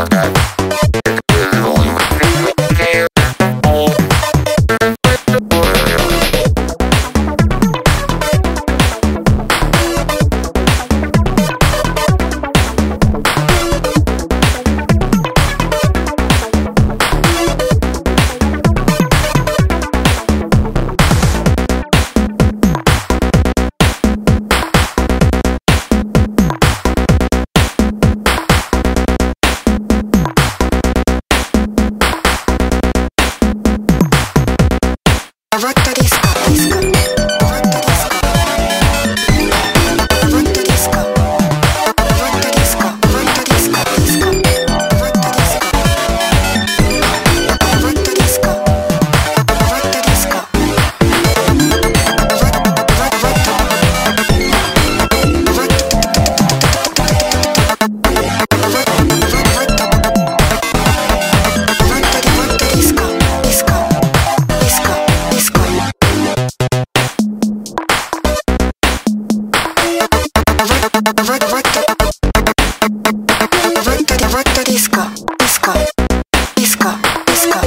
one night. ロボットディスコディスコ Диско, диско, диско, диско.